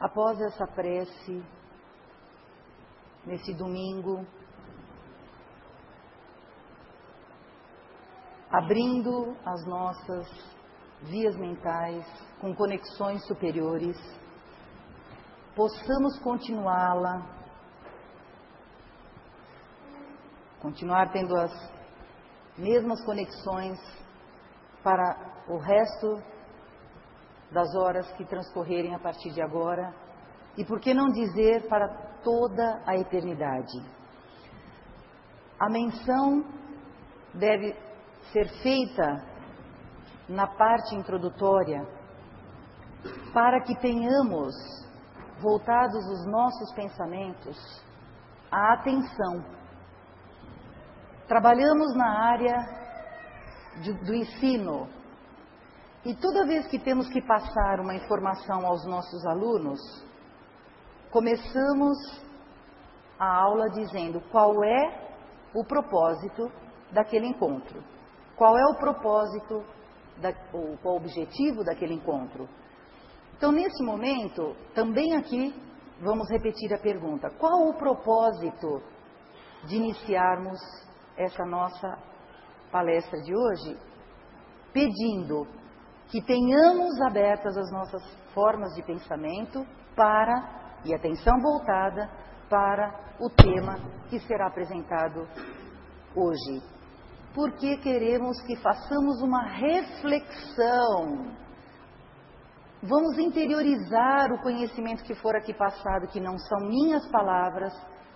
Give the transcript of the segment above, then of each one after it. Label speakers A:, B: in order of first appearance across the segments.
A: após essa prece, nesse domingo, abrindo as nossas vias mentais com conexões superiores, possamos continuá-la, continuar tendo as mesmas conexões para o resto das horas que transcorrerem a partir de agora e por que não dizer para toda a eternidade. A menção deve ser feita na parte introdutória para que tenhamos voltados os nossos pensamentos à atenção. Trabalhamos na área de, do ensino e toda vez que temos que passar uma informação aos nossos alunos, começamos a aula dizendo qual é o propósito daquele encontro. Qual é o propósito, da, qual o objetivo daquele encontro? Então, nesse momento, também aqui, vamos repetir a pergunta: qual o propósito de iniciarmos essa nossa palestra de hoje? Pedindo que tenhamos abertas as nossas formas de pensamento para, e atenção voltada, para o tema que será apresentado hoje porque queremos que façamos uma reflexão. Vamos interiorizar o conhecimento que for aqui passado, que não são minhas palavras,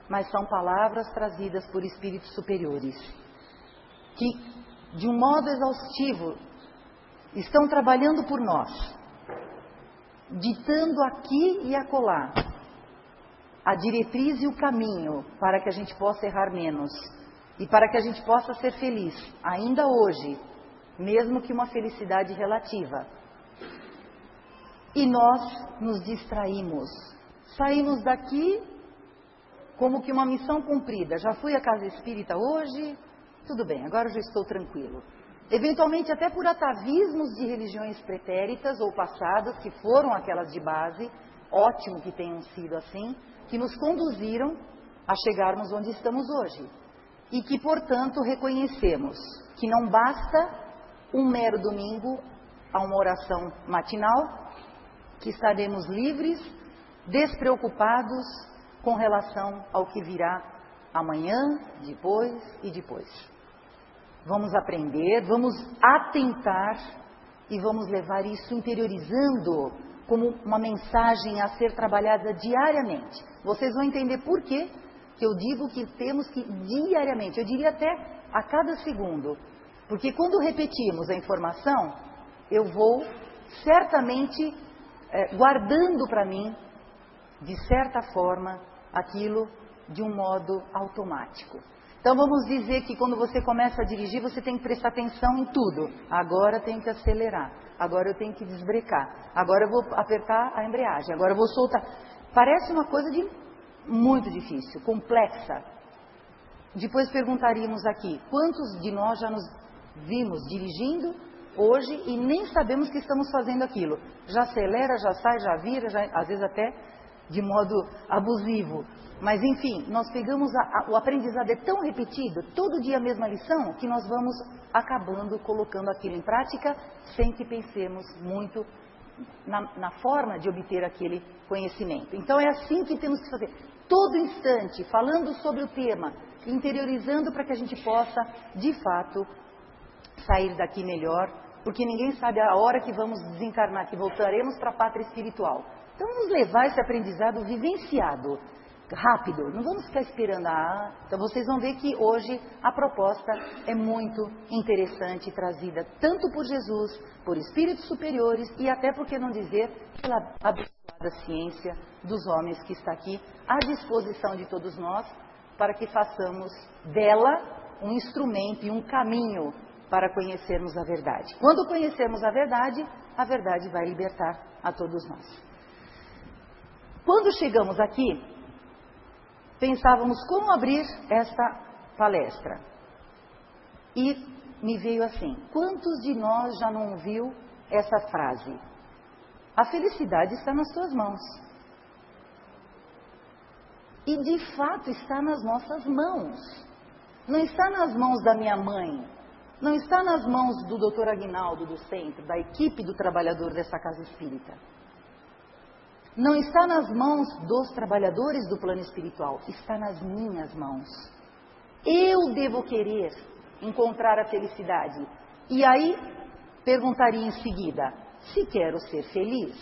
A: mas são palavras trazidas por espíritos superiores, que, de um modo exaustivo, estão trabalhando por nós, ditando aqui e acolá a diretriz e o caminho para que a gente possa errar menos e para que a gente possa ser feliz, ainda hoje, mesmo que uma felicidade relativa. E nós nos distraímos. Saímos daqui como que uma missão cumprida. Já fui à casa espírita hoje, tudo bem, agora já estou tranquilo. Eventualmente, até por atavismos de religiões pretéritas ou passadas, que foram aquelas de base, ótimo que tenham sido assim, que nos conduziram a chegarmos onde estamos hoje e que, portanto, reconhecemos que não basta um mero domingo a uma oração matinal, que estaremos livres, despreocupados com relação ao que virá amanhã, depois e depois. Vamos aprender, vamos atentar e vamos levar isso interiorizando como uma mensagem a ser trabalhada diariamente. Vocês vão entender por quê que eu digo que temos que diariamente, eu diria até a cada segundo, porque quando repetimos a informação, eu vou certamente é, guardando para mim, de certa forma, aquilo de um modo automático. Então vamos dizer que quando você começa a dirigir, você tem que prestar atenção em tudo. Agora tem que acelerar, agora eu tenho que desbrecar, agora eu vou apertar a embreagem, agora eu vou soltar. Parece uma coisa de muito difícil, complexa. Depois perguntaríamos aqui: quantos de nós já nos vimos dirigindo hoje e nem sabemos que estamos fazendo aquilo? Já acelera, já sai, já vira, já, às vezes até de modo abusivo. Mas enfim, nós pegamos a, a, o aprendizado é tão repetido, todo dia a mesma lição, que nós vamos acabando colocando aquilo em prática sem que pensemos muito na, na forma de obter aquele conhecimento. Então é assim que temos que fazer todo instante, falando sobre o tema, interiorizando para que a gente possa, de fato, sair daqui melhor, porque ninguém sabe a hora que vamos desencarnar, que voltaremos para a pátria espiritual. Então vamos levar esse aprendizado vivenciado, rápido, não vamos ficar esperando a. Ah, então vocês vão ver que hoje a proposta é muito interessante, trazida tanto por Jesus, por espíritos superiores e até, por que não dizer, pela abençoada ciência dos homens que está aqui à disposição de todos nós, para que façamos dela um instrumento e um caminho para conhecermos a verdade. Quando conhecermos a verdade, a verdade vai libertar a todos nós. Quando chegamos aqui, pensávamos como abrir esta palestra. E me veio assim: quantos de nós já não ouviu essa frase? A felicidade está nas suas mãos. E de fato está nas nossas mãos. Não está nas mãos da minha mãe, não está nas mãos do doutor Aguinaldo do centro, da equipe do trabalhador dessa casa espírita. Não está nas mãos dos trabalhadores do plano espiritual, está nas minhas mãos. Eu devo querer encontrar a felicidade. E aí perguntaria em seguida: se quero ser feliz?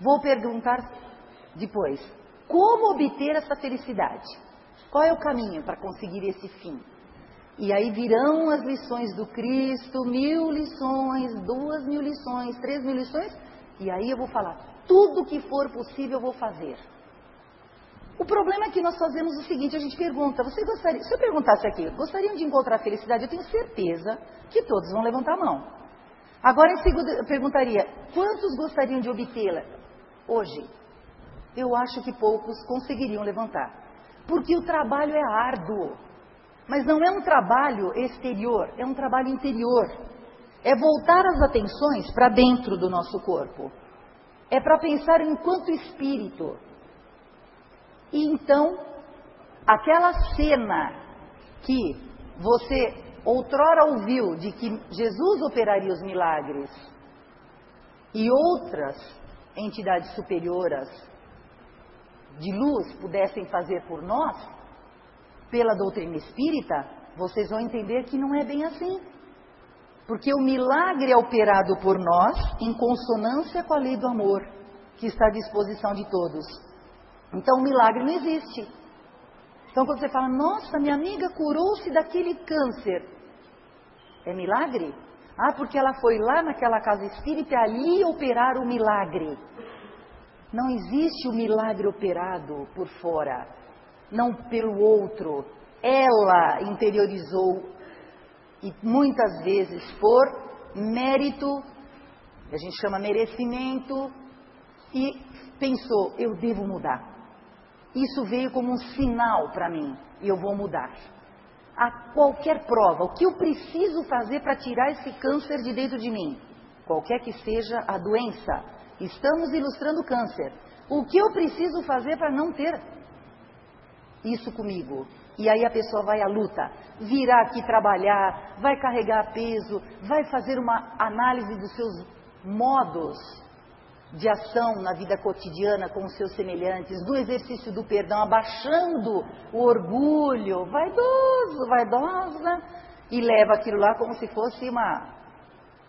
A: Vou perguntar depois: como obter essa felicidade? Qual é o caminho para conseguir esse fim? E aí virão as lições do Cristo, mil lições, duas mil lições, três mil lições, e aí eu vou falar, tudo que for possível eu vou fazer. O problema é que nós fazemos o seguinte, a gente pergunta, você gostaria, se eu perguntasse aqui, gostariam de encontrar felicidade? Eu tenho certeza que todos vão levantar a mão. Agora, em segundo, eu perguntaria, quantos gostariam de obtê-la hoje? Eu acho que poucos conseguiriam levantar. Porque o trabalho é árduo. Mas não é um trabalho exterior, é um trabalho interior. É voltar as atenções para dentro do nosso corpo. É para pensar enquanto espírito. E então, aquela cena que você outrora ouviu de que Jesus operaria os milagres e outras entidades superiores de luz pudessem fazer por nós, pela doutrina espírita, vocês vão entender que não é bem assim. Porque o milagre é operado por nós em consonância com a lei do amor, que está à disposição de todos. Então o milagre não existe. Então quando você fala, nossa, minha amiga curou-se daquele câncer, é milagre? Ah, porque ela foi lá naquela casa espírita ali operar o milagre. Não existe o milagre operado por fora, não pelo outro. Ela interiorizou e muitas vezes por mérito, a gente chama merecimento, e pensou: eu devo mudar. Isso veio como um sinal para mim e eu vou mudar. A qualquer prova, o que eu preciso fazer para tirar esse câncer de dentro de mim, qualquer que seja a doença, Estamos ilustrando câncer. O que eu preciso fazer para não ter isso comigo? E aí a pessoa vai à luta, virá aqui trabalhar, vai carregar peso, vai fazer uma análise dos seus modos de ação na vida cotidiana com os seus semelhantes, do exercício do perdão, abaixando o orgulho, vaidoso, vaidosa, e leva aquilo lá como se fosse uma.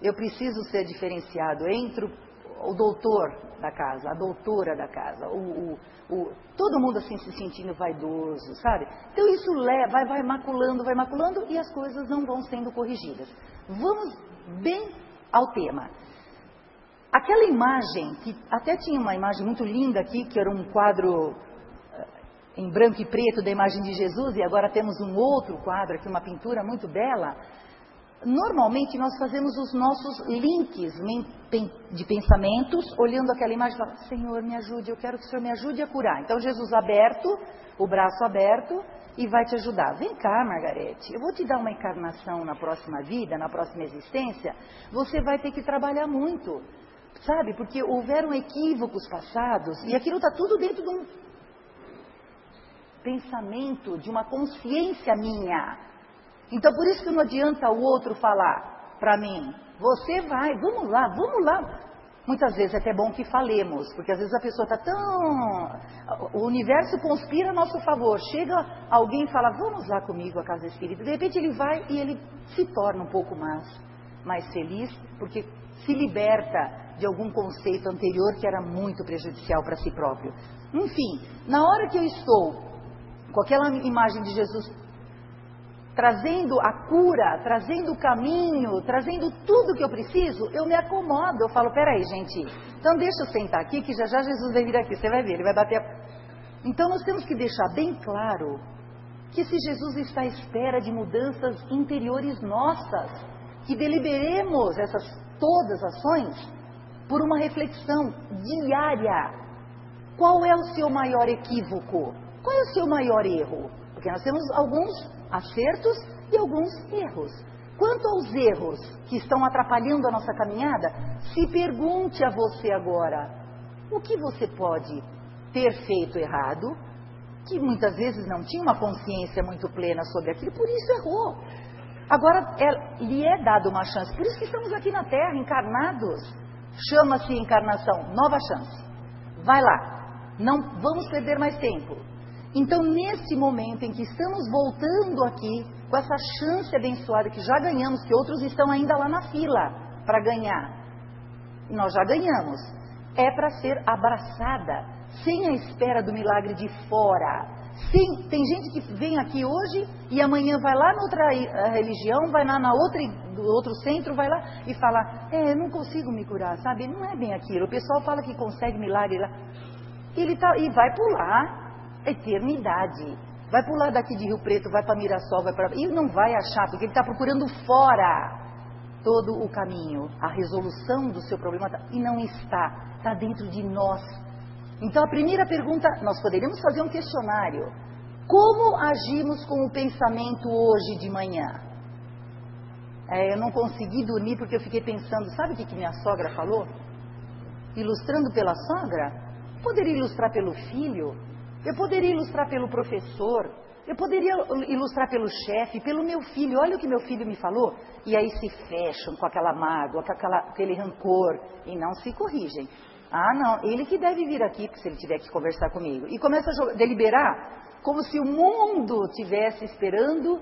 A: Eu preciso ser diferenciado entre o o doutor da casa, a doutora da casa, o, o, o, todo mundo assim se sentindo vaidoso, sabe? Então isso leva, vai, vai maculando, vai maculando e as coisas não vão sendo corrigidas. Vamos bem ao tema. Aquela imagem, que até tinha uma imagem muito linda aqui, que era um quadro eh, em branco e preto da imagem de Jesus, e agora temos um outro quadro aqui, uma pintura muito bela. Normalmente nós fazemos os nossos links de pensamentos, olhando aquela imagem e falando, Senhor, me ajude, eu quero que o Senhor me ajude a curar. Então Jesus aberto, o braço aberto, e vai te ajudar. Vem cá, Margarete, eu vou te dar uma encarnação na próxima vida, na próxima existência, você vai ter que trabalhar muito. Sabe, porque houveram equívocos passados, e aquilo está tudo dentro de um pensamento, de uma consciência minha. Então por isso que não adianta o outro falar para mim, você vai, vamos lá, vamos lá. Muitas vezes é até bom que falemos, porque às vezes a pessoa está tão. O universo conspira a nosso favor. Chega alguém e fala, vamos lá comigo à casa espírita. De repente ele vai e ele se torna um pouco mais, mais feliz, porque se liberta de algum conceito anterior que era muito prejudicial para si próprio. Enfim, na hora que eu estou com aquela imagem de Jesus trazendo a cura, trazendo o caminho, trazendo tudo que eu preciso, eu me acomodo. Eu falo, peraí, gente, então deixa eu sentar aqui, que já já Jesus vai vir aqui, você vai ver, ele vai bater a... Então nós temos que deixar bem claro que se Jesus está à espera de mudanças interiores nossas, que deliberemos essas todas ações por uma reflexão diária. Qual é o seu maior equívoco? Qual é o seu maior erro? Porque nós temos alguns acertos e alguns erros. Quanto aos erros que estão atrapalhando a nossa caminhada, se pergunte a você agora: o que você pode ter feito errado que muitas vezes não tinha uma consciência muito plena sobre aquilo, por isso errou. Agora é, lhe é dada uma chance, por isso que estamos aqui na Terra, encarnados. Chama-se encarnação, nova chance. Vai lá, não vamos perder mais tempo. Então, nesse momento em que estamos voltando aqui, com essa chance abençoada que já ganhamos, que outros estão ainda lá na fila para ganhar, nós já ganhamos, é para ser abraçada, sem a espera do milagre de fora. Sim, tem gente que vem aqui hoje e amanhã vai lá na outra eh, religião, vai lá na outra, do outro centro, vai lá e fala, é, não consigo me curar, sabe? Não é bem aquilo. O pessoal fala que consegue milagre lá. Ele tá, e vai pular eternidade. Vai pular daqui de Rio Preto, vai para Mirassol, vai para. E não vai achar, porque ele está procurando fora todo o caminho. A resolução do seu problema tá, e não está, está dentro de nós. Então a primeira pergunta, nós poderíamos fazer um questionário. Como agimos com o pensamento hoje de manhã? É, eu não consegui dormir porque eu fiquei pensando, sabe o que, que minha sogra falou? Ilustrando pela sogra? Poderia ilustrar pelo filho? Eu poderia ilustrar pelo professor? Eu poderia ilustrar pelo chefe, pelo meu filho. Olha o que meu filho me falou. E aí se fecham com aquela mágoa, com aquela, aquele rancor e não se corrigem. Ah, não, ele que deve vir aqui, se ele tiver que conversar comigo. E começa a deliberar como se o mundo tivesse esperando,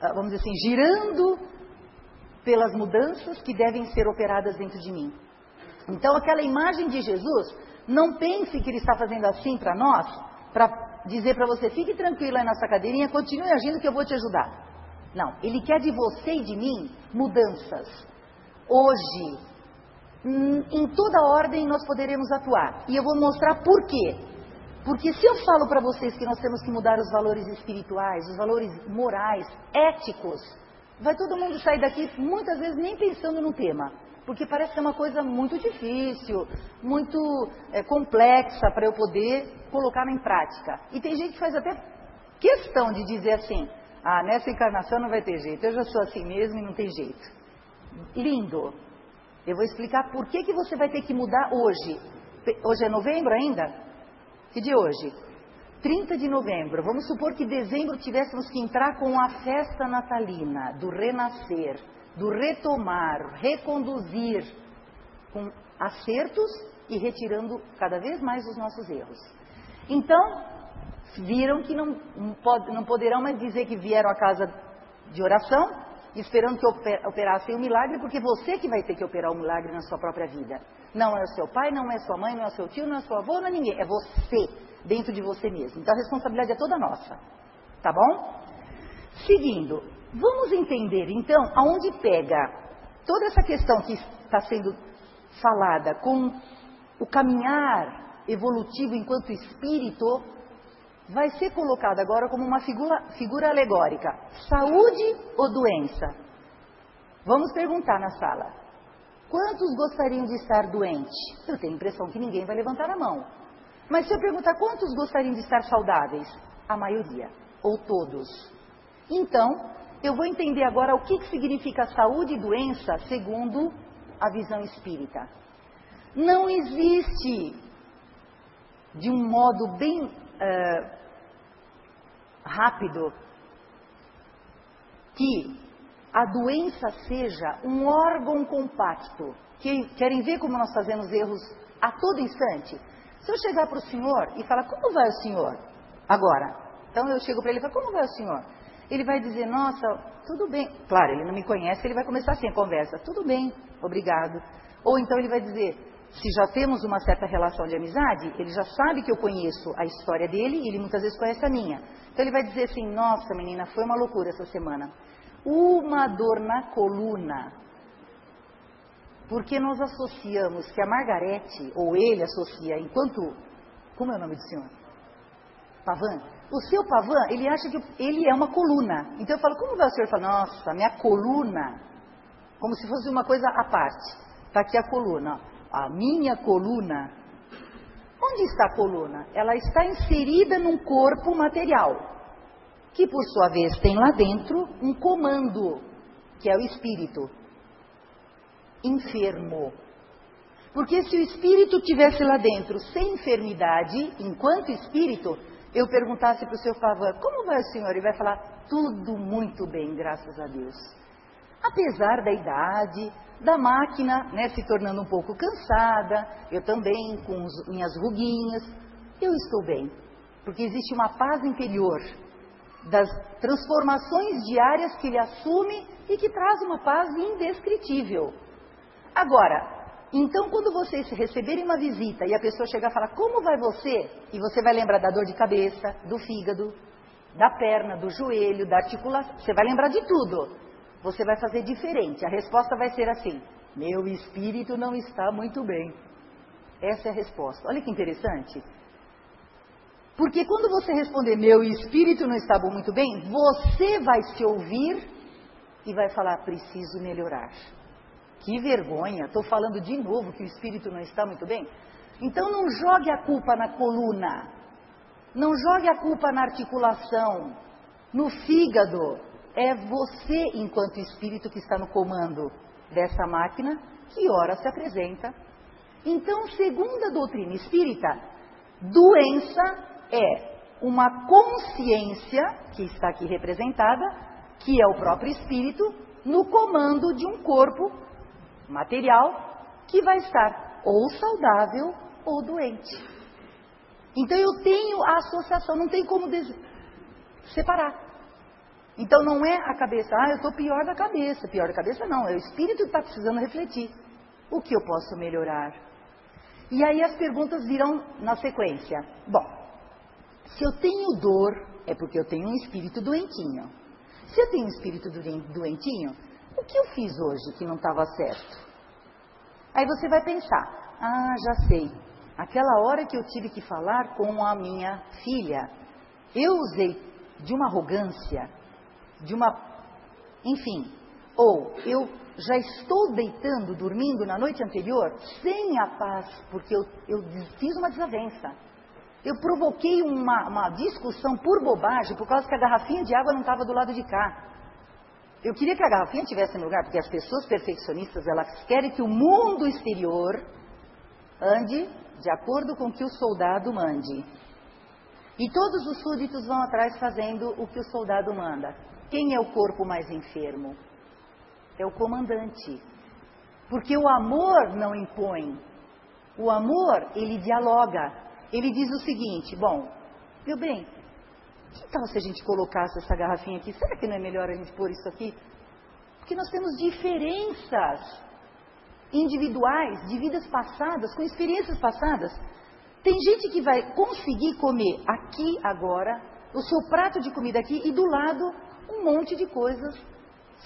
A: ah, vamos dizer assim, girando pelas mudanças que devem ser operadas dentro de mim. Então, aquela imagem de Jesus, não pense que ele está fazendo assim para nós, para dizer para você, fique tranquila aí nessa cadeirinha, continue agindo que eu vou te ajudar. Não, ele quer de você e de mim mudanças. Hoje, hum, em toda ordem nós poderemos atuar. E eu vou mostrar por quê. Porque se eu falo para vocês que nós temos que mudar os valores espirituais, os valores morais, éticos, vai todo mundo sair daqui muitas vezes nem pensando no tema porque parece ser uma coisa muito difícil, muito é, complexa para eu poder colocar em prática. E tem gente que faz até questão de dizer assim: ah, nessa encarnação não vai ter jeito, eu já sou assim mesmo e não tem jeito. Lindo. Eu vou explicar por que, que você vai ter que mudar hoje. Hoje é novembro ainda? Que dia hoje? 30 de novembro. Vamos supor que dezembro tivéssemos que entrar com a festa natalina do renascer do retomar, reconduzir com acertos e retirando cada vez mais os nossos erros. Então, viram que não, não poderão mais dizer que vieram à casa de oração esperando que operassem o milagre, porque você que vai ter que operar o milagre na sua própria vida. Não é o seu pai, não é sua mãe, não é seu tio, não é seu avô, não é ninguém. É você, dentro de você mesmo. Então a responsabilidade é toda nossa. Tá bom? Seguindo, Vamos entender então aonde pega toda essa questão que está sendo falada com o caminhar evolutivo enquanto espírito, vai ser colocada agora como uma figura, figura alegórica: saúde ou doença? Vamos perguntar na sala. Quantos gostariam de estar doentes? Eu tenho a impressão que ninguém vai levantar a mão. Mas se eu perguntar quantos gostariam de estar saudáveis? A maioria, ou todos. Então, eu vou entender agora o que, significa saúde e doença segundo a visão espírita. Não existe, de um modo bem uh, rápido, que a doença seja um órgão compacto. Que, querem ver como nós fazemos erros a todo instante? Se eu chegar para o senhor e falar, como vai o senhor? Agora. Então eu chego para ele e falo, como vai o senhor? Ele vai dizer, nossa, tudo bem. Claro, ele não me conhece, ele vai começar assim a conversa, tudo bem, obrigado. Ou então ele vai dizer, se já temos uma certa relação de amizade, ele já sabe que eu conheço a história dele e ele muitas vezes conhece a minha. Então ele vai dizer assim, nossa menina, foi uma loucura essa semana. Uma dor na coluna. Porque nós associamos que a Margarete, ou ele associa, enquanto. Como é o nome do senhor? Pavan? O seu Pavan, ele acha que ele é uma coluna. Então eu falo, como vai o senhor? Fala, nossa, minha coluna. Como se fosse uma coisa à parte. Está aqui a coluna. A minha coluna. Onde está a coluna? Ela está inserida num corpo material. Que por sua vez tem lá dentro um comando, que é o espírito. Enfermo. Porque se o espírito tivesse lá dentro sem enfermidade, enquanto espírito, eu perguntasse para o seu favor, como vai o senhor? Ele vai falar, tudo muito bem, graças a Deus. Apesar da idade, da máquina né, se tornando um pouco cansada, eu também com os, minhas ruguinhas, eu estou bem. Porque existe uma paz interior das transformações diárias que ele assume e que traz uma paz indescritível. Agora, então, quando vocês receberem uma visita e a pessoa chegar e falar, como vai você? E você vai lembrar da dor de cabeça, do fígado, da perna, do joelho, da articulação, você vai lembrar de tudo. Você vai fazer diferente. A resposta vai ser assim: meu espírito não está muito bem. Essa é a resposta. Olha que interessante. Porque quando você responder, meu espírito não está muito bem, você vai se ouvir e vai falar, preciso melhorar. Que vergonha, estou falando de novo que o espírito não está muito bem. Então não jogue a culpa na coluna, não jogue a culpa na articulação, no fígado. É você, enquanto espírito, que está no comando dessa máquina, que ora se apresenta. Então, segundo a doutrina espírita, doença é uma consciência, que está aqui representada, que é o próprio espírito, no comando de um corpo material que vai estar ou saudável ou doente. Então eu tenho a associação, não tem como separar. Então não é a cabeça, ah, eu estou pior da cabeça. Pior da cabeça não, é o espírito que está precisando refletir. O que eu posso melhorar? E aí as perguntas virão na sequência. Bom, se eu tenho dor, é porque eu tenho um espírito doentinho. Se eu tenho um espírito doentinho, o que eu fiz hoje que não estava certo? Aí você vai pensar: ah, já sei. Aquela hora que eu tive que falar com a minha filha, eu usei de uma arrogância, de uma. Enfim, ou eu já estou deitando, dormindo na noite anterior, sem a paz, porque eu, eu fiz uma desavença. Eu provoquei uma, uma discussão por bobagem, por causa que a garrafinha de água não estava do lado de cá. Eu queria que a garrafinha tivesse no lugar, porque as pessoas perfeccionistas, elas querem que o mundo exterior ande de acordo com o que o soldado mande. E todos os súditos vão atrás fazendo o que o soldado manda. Quem é o corpo mais enfermo? É o comandante. Porque o amor não impõe. O amor, ele dialoga. Ele diz o seguinte: bom, meu bem, que tal se a gente colocasse essa garrafinha aqui? Será que não é melhor a gente pôr isso aqui? Porque nós temos diferenças individuais, de vidas passadas, com experiências passadas. Tem gente que vai conseguir comer aqui agora, o seu prato de comida aqui, e do lado um monte de coisas,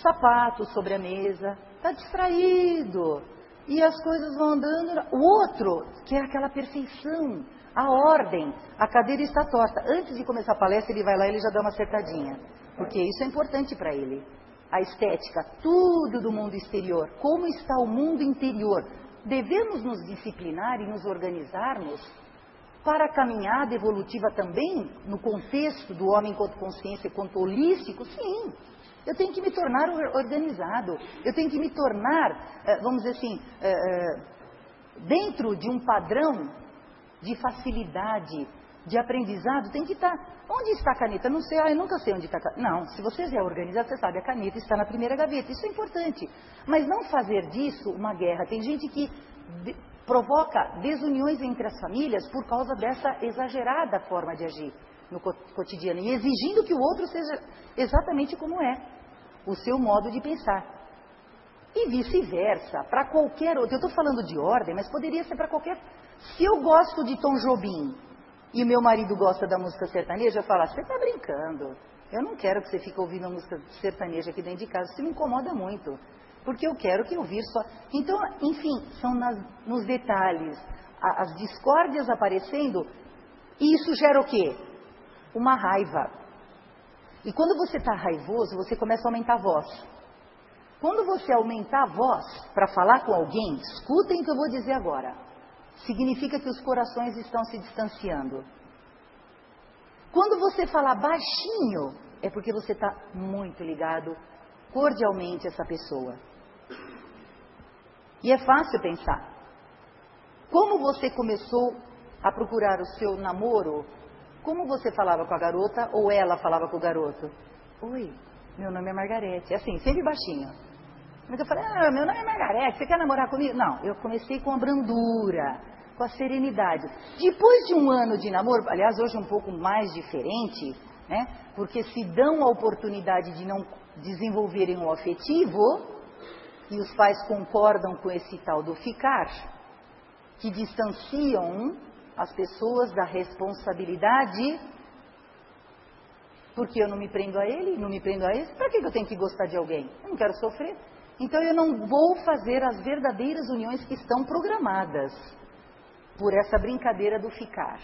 A: sapatos sobre a mesa, está distraído. E as coisas vão andando. O outro quer aquela perfeição, a ordem, a cadeira está torta. Antes de começar a palestra, ele vai lá e ele já dá uma acertadinha. Porque isso é importante para ele. A estética, tudo do mundo exterior. Como está o mundo interior? Devemos nos disciplinar e nos organizarmos para a caminhada evolutiva também, no contexto do homem enquanto consciência, enquanto holístico? Sim. Eu tenho que me tornar organizado. Eu tenho que me tornar, eh, vamos dizer assim, eh, eh, dentro de um padrão de facilidade, de aprendizado, tem que estar. Onde está a caneta? Não sei, ah, eu nunca sei onde está a caneta. Não, se você é organizado, você sabe, a caneta está na primeira gaveta. Isso é importante. Mas não fazer disso uma guerra. Tem gente que de, provoca desuniões entre as famílias por causa dessa exagerada forma de agir no cotidiano e exigindo que o outro seja exatamente como é, o seu modo de pensar. E vice-versa, para qualquer outro. Eu estou falando de ordem, mas poderia ser para qualquer. Se eu gosto de Tom Jobim e meu marido gosta da música sertaneja, eu falo, você está brincando. Eu não quero que você fique ouvindo a música sertaneja aqui dentro de casa. Isso me incomoda muito. Porque eu quero que ouvir só. Então, enfim, são nas, nos detalhes. A, as discórdias aparecendo. E isso gera o quê? Uma raiva. E quando você está raivoso, você começa a aumentar a voz. Quando você aumentar a voz para falar com alguém, escutem o que eu vou dizer agora. Significa que os corações estão se distanciando. Quando você falar baixinho, é porque você está muito ligado cordialmente a essa pessoa. E é fácil pensar. Como você começou a procurar o seu namoro? como você falava com a garota ou ela falava com o garoto? Oi, meu nome é Margarete. Assim, sempre baixinho. Mas eu falei, ah, meu nome é Margarete, você quer namorar comigo? Não, eu comecei com a brandura, com a serenidade. Depois de um ano de namoro, aliás, hoje um pouco mais diferente, né? Porque se dão a oportunidade de não desenvolverem o afetivo, e os pais concordam com esse tal do ficar, que distanciam as pessoas da responsabilidade, porque eu não me prendo a ele, não me prendo a esse, para que eu tenho que gostar de alguém? Eu não quero sofrer. Então eu não vou fazer as verdadeiras uniões que estão programadas por essa brincadeira do ficar.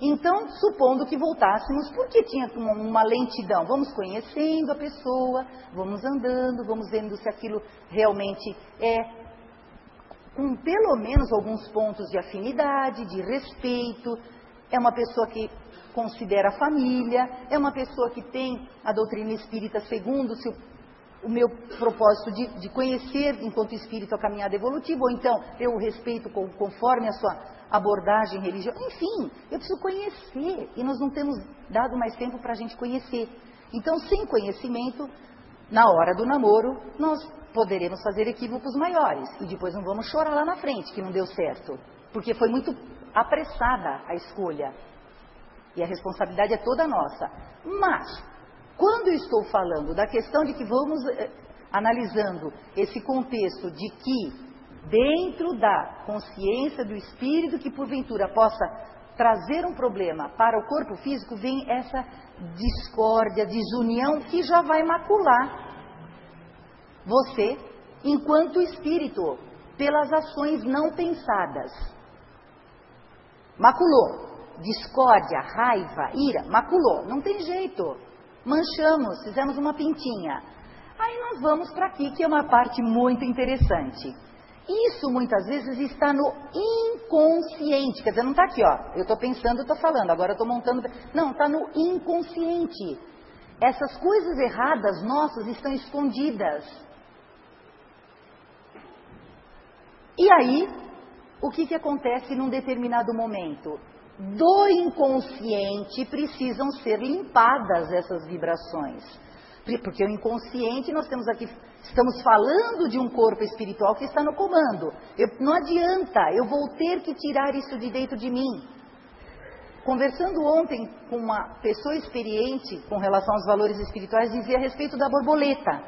A: Então, supondo que voltássemos, porque tinha uma lentidão, vamos conhecendo a pessoa, vamos andando, vamos vendo se aquilo realmente é com pelo menos alguns pontos de afinidade, de respeito, é uma pessoa que considera a família, é uma pessoa que tem a doutrina espírita segundo se o meu propósito de, de, conhecer enquanto espírito a caminhada evolutiva, ou então eu o respeito conforme a sua abordagem religiosa. Enfim, eu preciso conhecer e nós não temos dado mais tempo para a gente conhecer. Então, sem conhecimento, na hora do namoro, nós poderemos fazer equívocos maiores e depois não vamos chorar lá na frente que não deu certo, porque foi muito apressada a escolha. E a responsabilidade é toda nossa. Mas quando eu estou falando da questão de que vamos eh, analisando esse contexto de que, dentro da consciência do espírito que porventura possa trazer um problema para o corpo físico, vem essa discórdia, desunião que já vai macular você enquanto espírito pelas ações não pensadas. Maculou. Discórdia, raiva, ira, maculou. Não tem jeito manchamos, fizemos uma pintinha. Aí nós vamos para aqui, que é uma parte muito interessante. Isso muitas vezes está no inconsciente, quer dizer, não está aqui, ó. Eu estou pensando, estou falando, agora estou montando. Não, está no inconsciente. Essas coisas erradas nossas estão escondidas. E aí, o que, que acontece num determinado momento? Do inconsciente precisam ser limpadas essas vibrações. Porque o inconsciente, nós temos aqui, estamos falando de um corpo espiritual que está no comando. Eu, não adianta, eu vou ter que tirar isso de dentro de mim. Conversando ontem com uma pessoa experiente com relação aos valores espirituais, dizia a respeito da borboleta.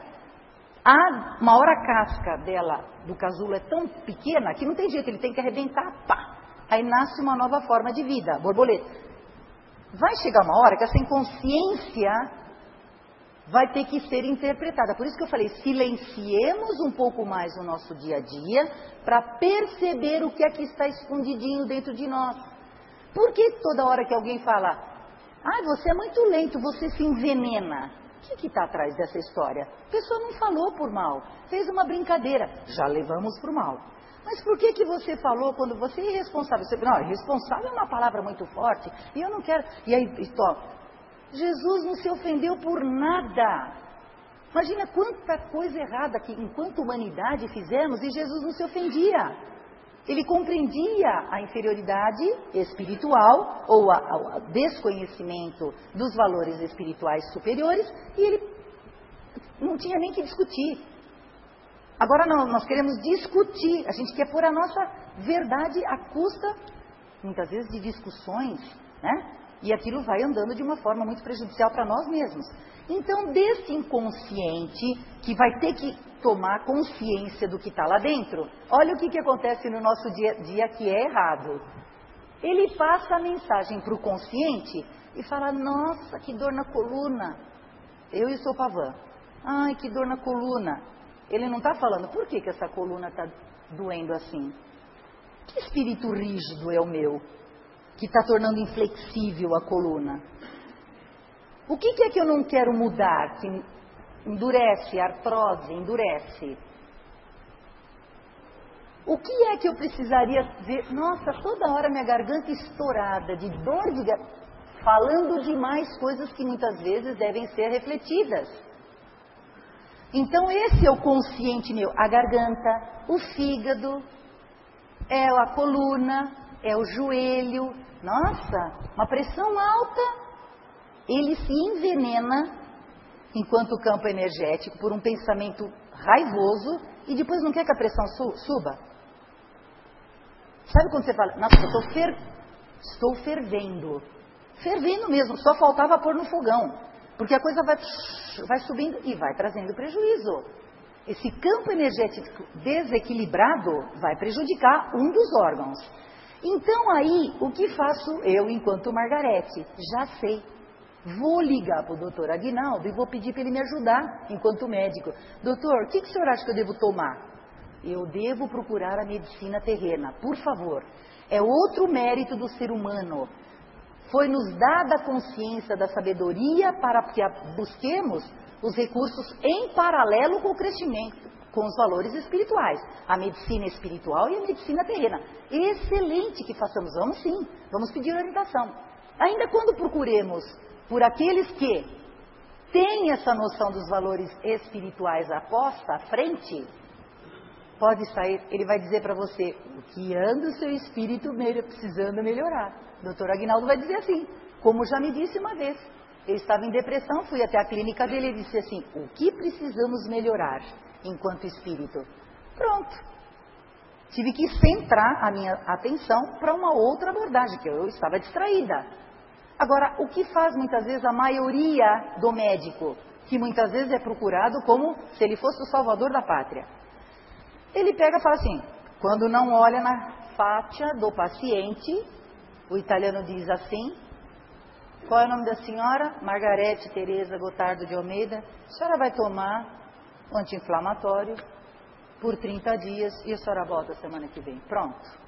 A: A maior casca dela, do casulo, é tão pequena que não tem jeito, ele tem que arrebentar, pá, Aí nasce uma nova forma de vida, borboleta. Vai chegar uma hora que essa inconsciência vai ter que ser interpretada. Por isso que eu falei, silenciemos um pouco mais o nosso dia a dia para perceber o que é que está escondidinho dentro de nós. Por que toda hora que alguém fala, ah, você é muito lento, você se envenena? O que está atrás dessa história? A pessoa não falou por mal, fez uma brincadeira, já levamos para o mal. Mas por que, que você falou quando você é irresponsável? Você, não, irresponsável é uma palavra muito forte. E eu não quero. E aí, Tó, Jesus não se ofendeu por nada. Imagina quanta coisa errada que, enquanto humanidade, fizemos e Jesus não se ofendia. Ele compreendia a inferioridade espiritual ou o desconhecimento dos valores espirituais superiores e ele não tinha nem que discutir. Agora não, nós queremos discutir, a gente quer pôr a nossa verdade à custa, muitas vezes, de discussões, né? E aquilo vai andando de uma forma muito prejudicial para nós mesmos. Então, desse inconsciente, que vai ter que tomar consciência do que está lá dentro, olha o que, que acontece no nosso dia a dia que é errado. Ele passa a mensagem para o consciente e fala: Nossa, que dor na coluna. Eu e o seu Pavan. Ai, que dor na coluna. Ele não está falando por que, que essa coluna está doendo assim. Que espírito rígido é o meu, que está tornando inflexível a coluna? O que, que é que eu não quero mudar, que endurece, artrose, endurece? O que é que eu precisaria ver? Nossa, toda hora minha garganta estourada, de dor de garganta, falando de mais coisas que muitas vezes devem ser refletidas. Então esse é o consciente meu, a garganta, o fígado, é a coluna, é o joelho. Nossa, uma pressão alta. Ele se envenena enquanto campo energético por um pensamento raivoso e depois não quer que a pressão suba. Sabe quando você fala, nossa, eu estou, fer... estou fervendo. Fervendo mesmo, só faltava pôr no fogão. Porque a coisa vai, vai subindo e vai trazendo prejuízo. Esse campo energético desequilibrado vai prejudicar um dos órgãos. Então aí, o que faço eu enquanto Margarete? Já sei. Vou ligar para o doutor Aguinaldo e vou pedir para ele me ajudar enquanto médico. Doutor, o que, que o senhor acha que eu devo tomar? Eu devo procurar a medicina terrena, por favor. É outro mérito do ser humano. Foi-nos dada a consciência da sabedoria para que busquemos os recursos em paralelo com o crescimento, com os valores espirituais, a medicina espiritual e a medicina terrena. Excelente que façamos, vamos sim, vamos pedir orientação. Ainda quando procuremos por aqueles que têm essa noção dos valores espirituais aposta à frente, pode sair, ele vai dizer para você o que anda o seu espírito precisando melhorar. Doutor Agnaldo vai dizer assim, como já me disse uma vez. Eu estava em depressão, fui até a clínica dele e disse assim: o que precisamos melhorar enquanto espírito? Pronto. Tive que centrar a minha atenção para uma outra abordagem, que eu estava distraída. Agora, o que faz muitas vezes a maioria do médico, que muitas vezes é procurado como se ele fosse o salvador da pátria? Ele pega e fala assim: quando não olha na fátia do paciente, o italiano diz assim: qual é o nome da senhora? Margarete Teresa Gotardo de Almeida. A senhora vai tomar um anti-inflamatório por 30 dias e a senhora volta semana que vem. Pronto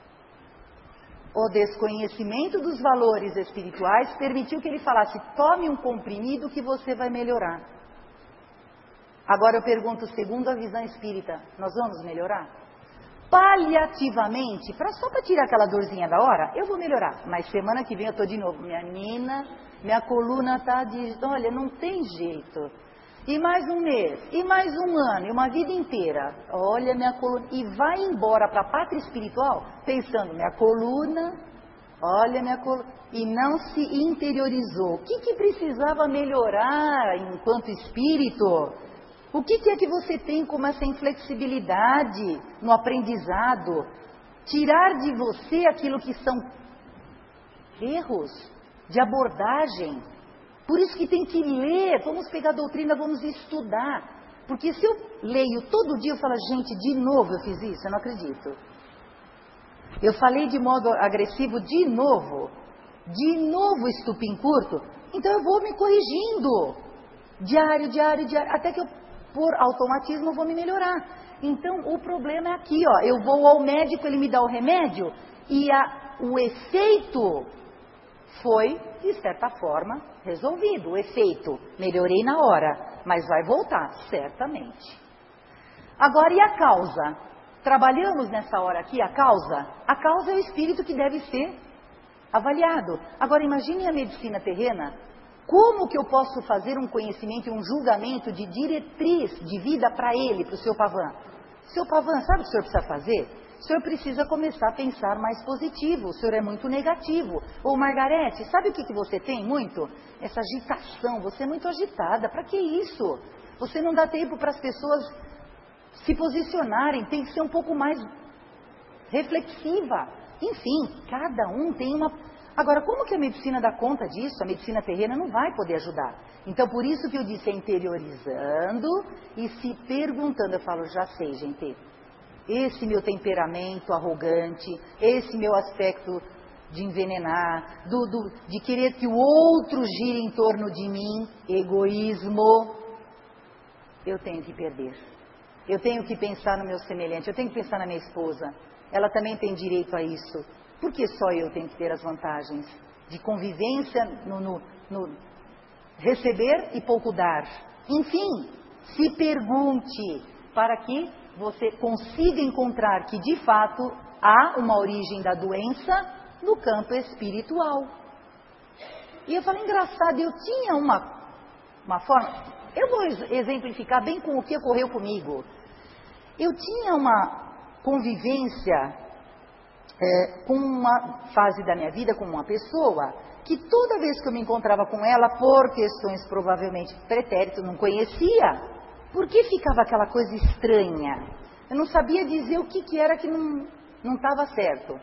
A: o desconhecimento dos valores espirituais permitiu que ele falasse: tome um comprimido que você vai melhorar. Agora eu pergunto, segundo a visão espírita, nós vamos melhorar? Paliativamente, pra, só para tirar aquela dorzinha da hora, eu vou melhorar. Mas semana que vem eu estou de novo. Minha nina, minha coluna está de. Olha, não tem jeito e mais um mês, e mais um ano, e uma vida inteira. Olha minha coluna. E vai embora para a pátria espiritual pensando, minha coluna, olha minha coluna. E não se interiorizou. O que, que precisava melhorar enquanto espírito? O que, que é que você tem como essa inflexibilidade no aprendizado? Tirar de você aquilo que são erros de abordagem por isso que tem que ler, vamos pegar a doutrina, vamos estudar. Porque se eu leio todo dia, eu falo, gente, de novo eu fiz isso, eu não acredito. Eu falei de modo agressivo de novo, de novo estupim curto, então eu vou me corrigindo. Diário, diário, diário, até que eu, por automatismo, vou me melhorar. Então o problema é aqui, ó. Eu vou ao médico, ele me dá o remédio e a, o efeito foi, de certa forma, resolvido. O efeito, melhorei na hora, mas vai voltar, certamente. Agora, e a causa? Trabalhamos nessa hora aqui a causa? A causa é o espírito que deve ser avaliado. Agora, imagine a medicina terrena. Como que eu posso fazer um conhecimento e um julgamento de diretriz de vida para ele, para o seu Pavan? Seu Pavan, sabe o que o senhor precisa fazer? o senhor precisa começar a pensar mais positivo, o senhor é muito negativo. Ou Margarete, sabe o que, que você tem muito? Essa agitação, você é muito agitada, para que isso? Você não dá tempo para as pessoas se posicionarem, tem que ser um pouco mais reflexiva. Enfim, cada um tem uma. Agora, como que a medicina dá conta disso? A medicina terrena não vai poder ajudar. Então, por isso que eu disse, é interiorizando e se perguntando. Eu falo, já sei, gente esse meu temperamento arrogante, esse meu aspecto de envenenar, do, do, de querer que o outro gire em torno de mim, egoísmo, eu tenho que perder. Eu tenho que pensar no meu semelhante, eu tenho que pensar na minha esposa. Ela também tem direito a isso. Por que só eu tenho que ter as vantagens de convivência no, no, no receber e pouco dar? Enfim, se pergunte para que você consiga encontrar que de fato há uma origem da doença no campo espiritual. E eu falei, engraçado, eu tinha uma, uma forma. Eu vou exemplificar bem com o que ocorreu comigo. Eu tinha uma convivência é, com uma fase da minha vida com uma pessoa que toda vez que eu me encontrava com ela, por questões provavelmente pretéritas, não conhecia, por que ficava aquela coisa estranha? Eu não sabia dizer o que, que era que não estava certo.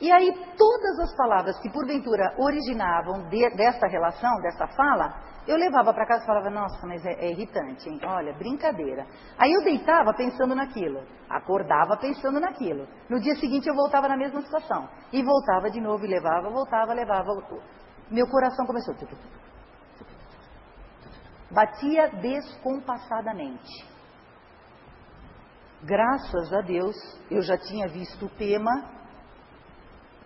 A: E aí, todas as palavras que porventura originavam de, dessa relação, dessa fala, eu levava para casa e falava: Nossa, mas é, é, irritante, hein? Olha, brincadeira. Aí eu deitava pensando naquilo, acordava pensando naquilo. No dia seguinte eu voltava na mesma situação. E voltava de novo, e levava, voltava, levava. Meu coração começou. Batia descompassadamente. Graças a Deus, eu já tinha visto o tema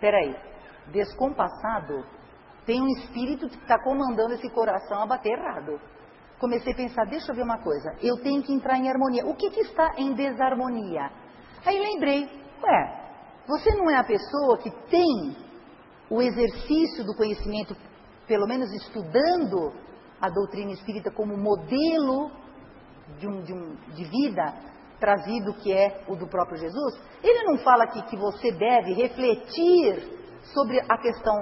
A: Peraí, descompassado, tem um espírito que está comandando esse coração a bater errado. Comecei a pensar, deixa eu ver uma coisa, eu tenho que entrar em harmonia. O que, que está em desarmonia? Aí lembrei, ué, você não é a pessoa que tem o exercício do conhecimento, pelo menos estudando a doutrina espírita como modelo de, um, de, um, de vida, trazido que é o do próprio Jesus, ele não fala aqui que você deve refletir sobre a questão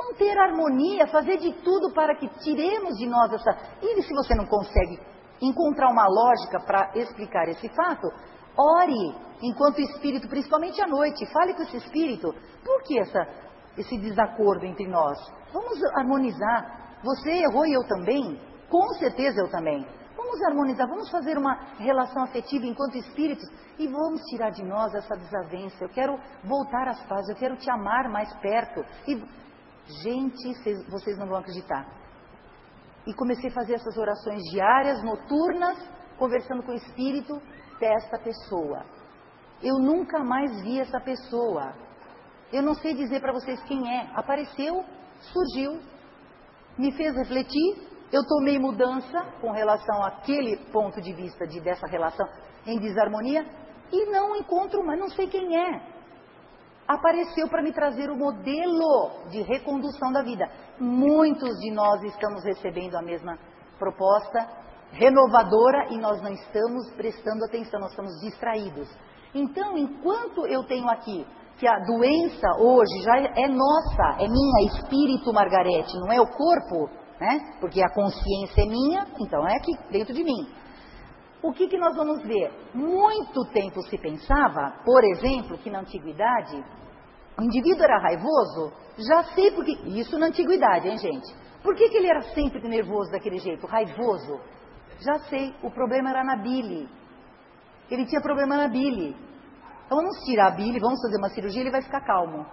A: manter harmonia, fazer de tudo para que tiremos de nós essa. E se você não consegue encontrar uma lógica para explicar esse fato, ore enquanto espírito, principalmente à noite, fale com esse espírito. Por que essa, esse desacordo entre nós? Vamos harmonizar. Você errou e eu também? Com certeza eu também. Vamos harmonizar, vamos fazer uma relação afetiva enquanto espíritos e vamos tirar de nós essa desavença. Eu quero voltar às pazes, eu quero te amar mais perto. E, gente, vocês não vão acreditar. E comecei a fazer essas orações diárias, noturnas, conversando com o espírito desta pessoa. Eu nunca mais vi essa pessoa. Eu não sei dizer para vocês quem é. Apareceu, surgiu, me fez refletir eu tomei mudança com relação àquele ponto de vista de, dessa relação em desarmonia e não encontro mais, não sei quem é. Apareceu para me trazer o modelo de recondução da vida. Muitos de nós estamos recebendo a mesma proposta renovadora e nós não estamos prestando atenção, nós estamos distraídos. Então, enquanto eu tenho aqui que a doença hoje já é nossa, é minha, espírito Margarete, não é o corpo, né? Porque a consciência é minha, então é aqui dentro de mim. O que, que nós vamos ver? Muito tempo se pensava, por exemplo, que na antiguidade o indivíduo era raivoso, já sei porque. Isso na antiguidade, hein, gente? Por que, que ele era sempre nervoso daquele jeito, raivoso? Já sei, o problema era na bile. Ele tinha problema na bile. Então vamos tirar a bile, vamos fazer uma cirurgia, ele vai ficar calmo.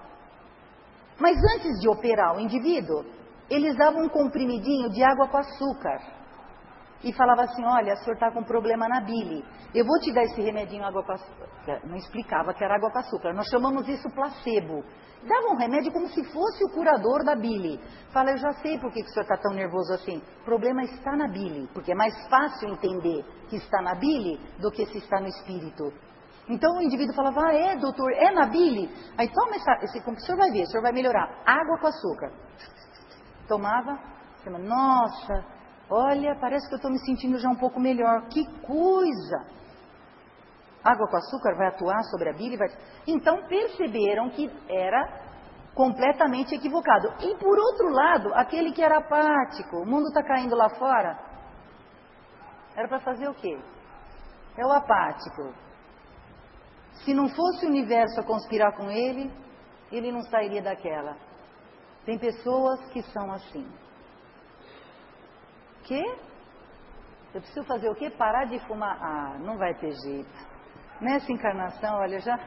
A: Mas antes de operar o indivíduo, eles davam um comprimidinho de água com açúcar. E falava assim, olha, o senhor está com problema na bile. Eu vou te dar esse remedinho água com açúcar. Não explicava que era água com açúcar. Nós chamamos isso placebo. Dava um remédio como se fosse o curador da bile. Fala, eu já sei por que, o senhor está tão nervoso assim. O problema está na bile, porque é mais fácil entender que está na bile do que se está no espírito. Então o indivíduo falava, ah, é, doutor, é na bile? Aí toma essa, esse, o senhor vai ver, o senhor vai melhorar. Água com açúcar tomava, nossa, olha, parece que eu estou me sentindo já um pouco melhor. Que coisa! Água com açúcar vai atuar sobre a bile? Vai... Então perceberam que era completamente equivocado. E por outro lado, aquele que era apático, o mundo está caindo lá fora, era para fazer o quê? É o apático. Se não fosse o universo a conspirar com ele, ele não sairia daquela. Tem pessoas que são assim. Que? Eu preciso fazer o quê? Parar de fumar? Ah, não vai ter jeito. Nessa encarnação, olha, já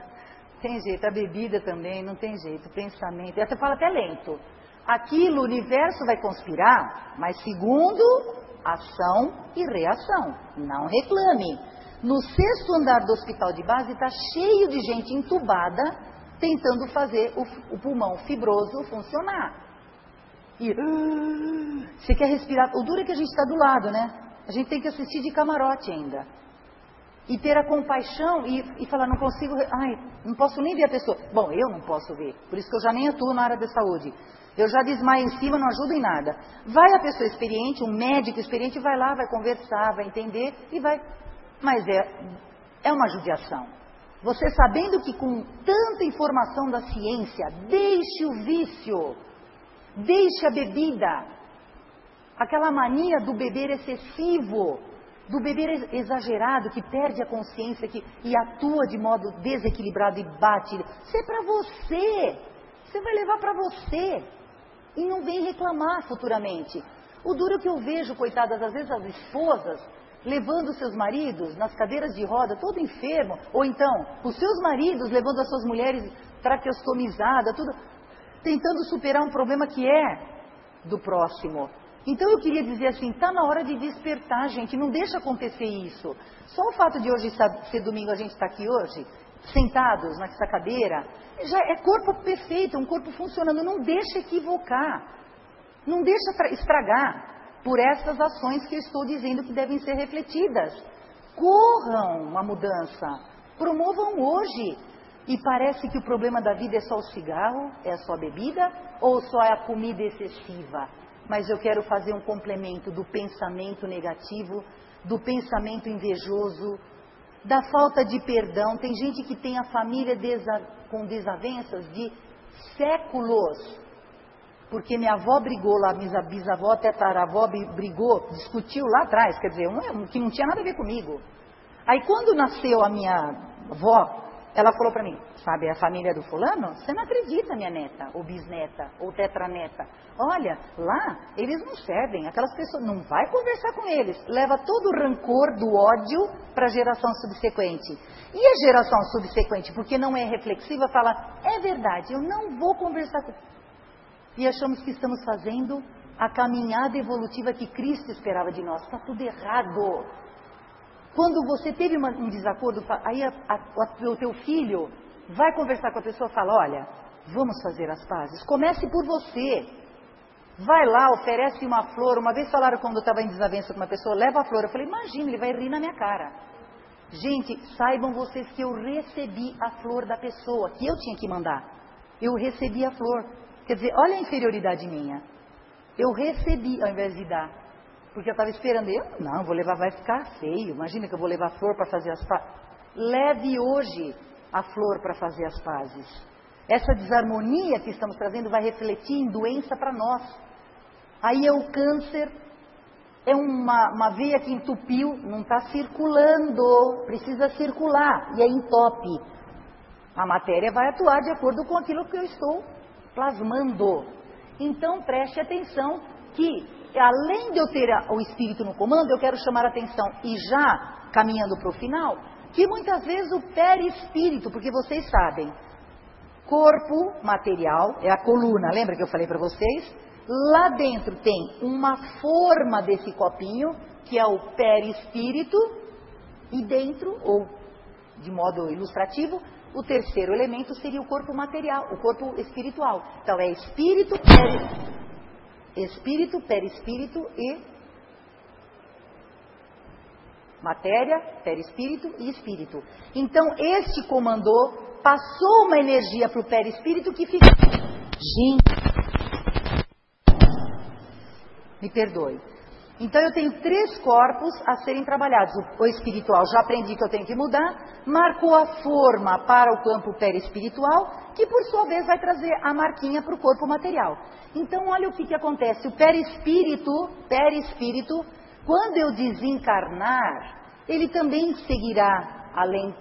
A: tem jeito. A bebida também, não tem jeito. O pensamento. Você fala até lento. Aquilo, o universo vai conspirar, mas segundo ação e reação. Não reclame. No sexto andar do hospital de base está cheio de gente entubada tentando fazer o, o pulmão fibroso funcionar. E você quer respirar. O duro é que a gente está do lado, né? A gente tem que assistir de camarote ainda. E ter a compaixão e, e falar, não consigo, ai, não posso nem ver a pessoa. Bom, eu não posso ver, por isso que eu já nem atuo na área da saúde. Eu já desmaio em cima, não ajuda em nada. Vai a pessoa experiente, um médico experiente, vai lá, vai conversar, vai entender e vai. Mas é, é uma judiação. Você sabendo que com tanta informação da ciência, deixe o vício, deixe a bebida, aquela mania do beber excessivo, do beber exagerado, que perde a consciência que, e atua de modo desequilibrado e bate. Isso é para você. Você vai levar para você. E não vem reclamar futuramente. O duro que eu vejo, coitadas, às vezes as esposas levando seus maridos nas cadeiras de roda, todo enfermo, ou então os seus maridos levando as suas mulheres traqueostomizadas, tudo, tentando superar um problema que é do próximo. Então eu queria dizer assim, está na hora de despertar, gente, não deixa acontecer isso. Só o fato de hoje ser domingo, a gente está aqui hoje, sentados nessa cadeira, já é corpo perfeito, um corpo funcionando, não deixa equivocar, não deixa estragar por essas ações que eu estou dizendo que devem ser refletidas. Corram uma mudança, promovam hoje. E parece que o problema da vida é só o cigarro, é só a bebida ou só é a comida excessiva mas eu quero fazer um complemento do pensamento negativo, do pensamento invejoso, da falta de perdão. Tem gente que tem a família desa com desavenças de séculos. Porque minha avó brigou lá, minha bisavó, tetaravó brigou, discutiu lá atrás, quer dizer, um, que não tinha nada a ver comigo. Aí quando nasceu a minha avó, ela falou para mim, sabe, a família do fulano? Você não acredita, minha neta, ou bisneta, ou tetraneta. Olha, lá eles não servem, aquelas pessoas, não vai conversar com eles. Leva todo o rancor do ódio para a geração subsequente. E a geração subsequente, porque não é reflexiva, fala, é verdade, eu não vou conversar com... E achamos que estamos fazendo a caminhada evolutiva que Cristo esperava de nós. Está tudo errado. Quando você teve uma, um desacordo, aí a, a, o teu filho vai conversar com a pessoa e fala: Olha, vamos fazer as pazes. Comece por você. Vai lá, oferece uma flor. Uma vez falaram quando eu estava em desavença com uma pessoa: leva a flor. Eu falei: Imagina, ele vai rir na minha cara. Gente, saibam vocês que eu recebi a flor da pessoa, que eu tinha que mandar. Eu recebi a flor. Quer dizer, olha a inferioridade minha. Eu recebi ao invés de dar. Porque eu estava esperando. Eu, não, vou levar, vai ficar feio. Imagina que eu vou levar flor para fazer as pazes. Leve hoje a flor para fazer as pazes. Essa desarmonia que estamos trazendo vai refletir em doença para nós. Aí é o câncer, é uma, uma veia que entupiu, não está circulando, precisa circular, e aí entope. A matéria vai atuar de acordo com aquilo que eu estou plasmando. Então preste atenção que além de eu ter o espírito no comando, eu quero chamar a atenção e já caminhando para o final, que muitas vezes o perispírito, porque vocês sabem, corpo material é a coluna, lembra que eu falei para vocês? Lá dentro tem uma forma desse copinho, que é o perispírito, e dentro, ou de modo ilustrativo, o terceiro elemento seria o corpo material, o corpo espiritual. Então é espírito, perispírito espírito, perispírito e matéria, perispírito e espírito. Então, este comandou, passou uma energia para o perispírito que fica. Gente, me perdoe. Então eu tenho três corpos a serem trabalhados. O espiritual já aprendi que eu tenho que mudar, marcou a forma para o campo perispiritual, que por sua vez vai trazer a marquinha para o corpo material. Então olha o que, que acontece. O perispírito, perispírito, quando eu desencarnar, ele também seguirá além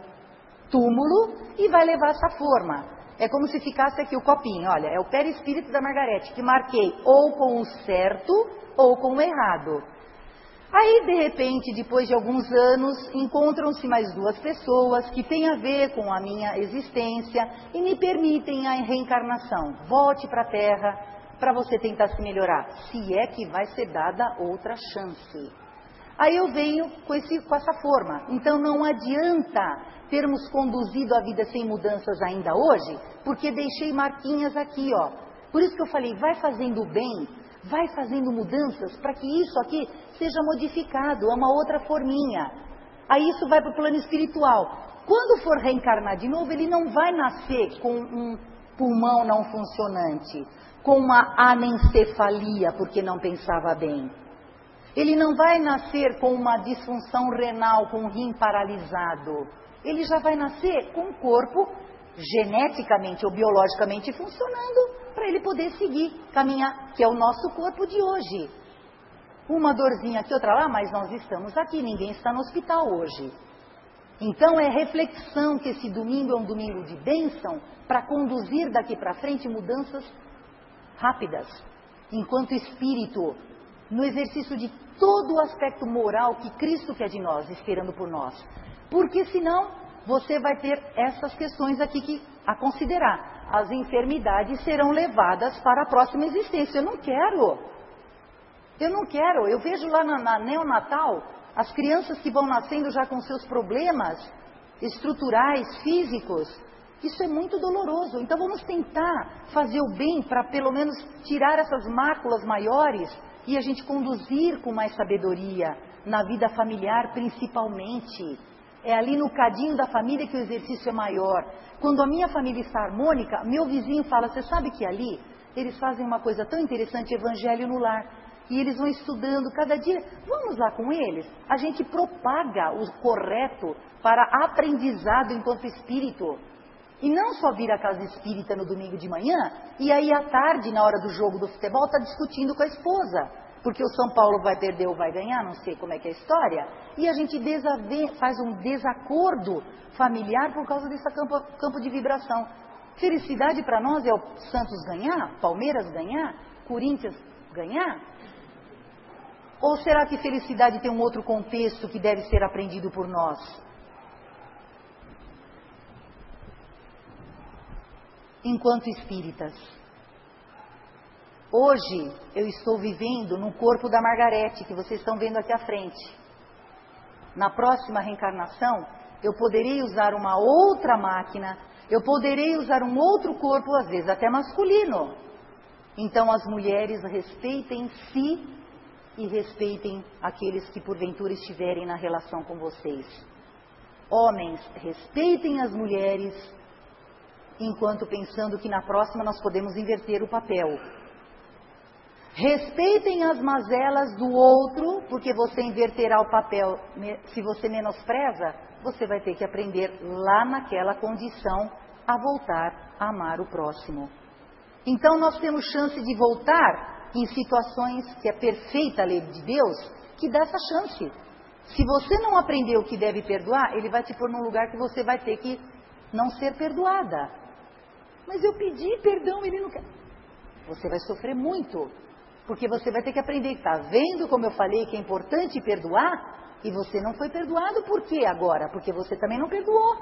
A: túmulo e vai levar essa forma. É como se ficasse aqui o copinho, olha, é o perispírito da Margarete, que marquei ou com o certo ou com o errado. Aí, de repente, depois de alguns anos, encontram-se mais duas pessoas que têm a ver com a minha existência e me permitem a reencarnação. Volte para a Terra para você tentar se melhorar, se é que vai ser dada outra chance. Aí eu venho com, esse, com essa forma. Então não adianta termos conduzido a vida sem mudanças ainda hoje, porque deixei marquinhas aqui, ó. Por isso que eu falei, vai fazendo bem, vai fazendo mudanças para que isso aqui seja modificado a uma outra forminha. Aí isso vai para o plano espiritual. Quando for reencarnar de novo, ele não vai nascer com um pulmão não funcionante, com uma anencefalia porque não pensava bem. Ele não vai nascer com uma disfunção renal, com um rim paralisado. ele já vai nascer com um corpo geneticamente ou biologicamente funcionando para ele poder seguir, caminhar, que é o nosso corpo de hoje. Uma dorzinha aqui, outra lá, mas nós estamos aqui, ninguém está no hospital hoje. Então é reflexão que esse domingo é um domingo de bênção para conduzir daqui para frente mudanças rápidas, enquanto espírito, no exercício de todo o aspecto moral que Cristo quer de nós, esperando por nós. Porque senão você vai ter essas questões aqui que, a considerar. As enfermidades serão levadas para a próxima existência. Eu não quero. Eu não quero. Eu vejo lá na, na neonatal as crianças que vão nascendo já com seus problemas estruturais, físicos. Isso é muito doloroso. Então vamos tentar fazer o bem para pelo menos tirar essas máculas maiores e a gente conduzir com mais sabedoria na vida familiar, principalmente. É ali no cadinho da família que o exercício é maior. Quando a minha família está harmônica, meu vizinho fala: Você sabe que ali eles fazem uma coisa tão interessante, evangelho no lar. E eles vão estudando cada dia. Vamos lá com eles. A gente propaga o correto para aprendizado enquanto espírito. E não só vir a casa espírita no domingo de manhã e aí à tarde, na hora do jogo do futebol, está discutindo com a esposa porque o São Paulo vai perder ou vai ganhar, não sei como é que é a história, e a gente faz um desacordo familiar por causa desse campo, campo de vibração. Felicidade para nós é o Santos ganhar, Palmeiras ganhar, Corinthians ganhar? Ou será que felicidade tem um outro contexto que deve ser aprendido por nós? Enquanto espíritas, Hoje eu estou vivendo no corpo da Margarete, que vocês estão vendo aqui à frente. Na próxima reencarnação, eu poderei usar uma outra máquina, eu poderei usar um outro corpo, às vezes até masculino. Então as mulheres respeitem si e respeitem aqueles que porventura estiverem na relação com vocês. Homens, respeitem as mulheres, enquanto pensando que na próxima nós podemos inverter o papel. Respeitem as mazelas do outro, porque você inverterá o papel. Se você menospreza, você vai ter que aprender lá naquela condição a voltar a amar o próximo. Então nós temos chance de voltar em situações que é perfeita a lei de Deus, que dá essa chance. Se você não aprender o que deve perdoar, ele vai te pôr num lugar que você vai ter que não ser perdoada. Mas eu pedi perdão, ele não quer. Você vai sofrer muito. Porque você vai ter que aprender, está vendo como eu falei que é importante perdoar? E você não foi perdoado por quê agora? Porque você também não perdoou.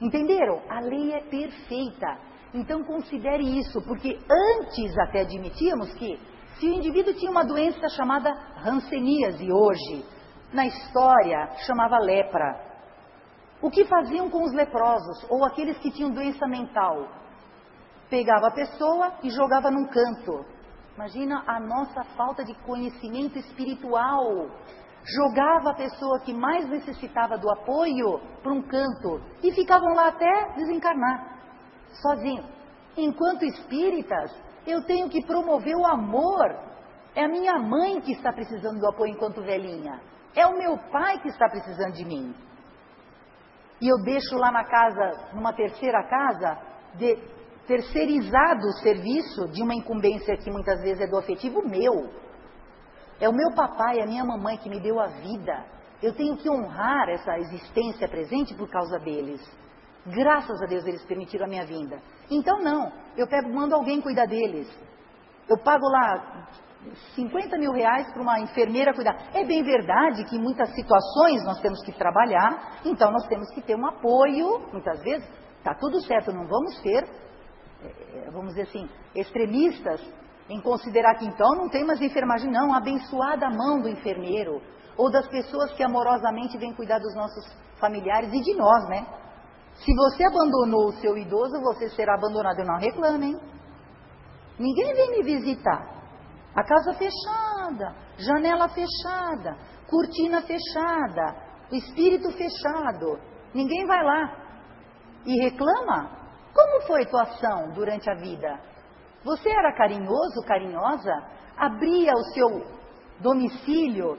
A: Entenderam? A lei é perfeita. Então considere isso, porque antes até admitíamos que se o indivíduo tinha uma doença chamada ranceníase hoje, na história chamava lepra. O que faziam com os leprosos ou aqueles que tinham doença mental? Pegava a pessoa e jogava num canto. Imagina a nossa falta de conhecimento espiritual. Jogava a pessoa que mais necessitava do apoio para um canto e ficavam lá até desencarnar, sozinho. Enquanto espíritas, eu tenho que promover o amor. É a minha mãe que está precisando do apoio enquanto velhinha. É o meu pai que está precisando de mim. E eu deixo lá na casa, numa terceira casa, de terceirizado o serviço de uma incumbência que muitas vezes é do afetivo meu. É o meu papai, a minha mamãe que me deu a vida. Eu tenho que honrar essa existência presente por causa deles. Graças a Deus eles permitiram a minha vinda. Então não, eu pego, mando alguém cuidar deles. Eu pago lá 50 mil reais para uma enfermeira cuidar. É bem verdade que em muitas situações nós temos que trabalhar, então nós temos que ter um apoio, muitas vezes, está tudo certo, não vamos ser é, vamos dizer assim, extremistas em considerar que então não tem mais enfermagem, não, abençoada a mão do enfermeiro ou das pessoas que amorosamente vêm cuidar dos nossos familiares e de nós, né? Se você abandonou o seu idoso, você será abandonado. Eu não reclamo, hein? Ninguém vem me visitar. A casa fechada, janela fechada, cortina fechada, espírito fechado. Ninguém vai lá e reclama. Como foi tua ação durante a vida? Você era carinhoso, carinhosa? Abria o seu domicílio?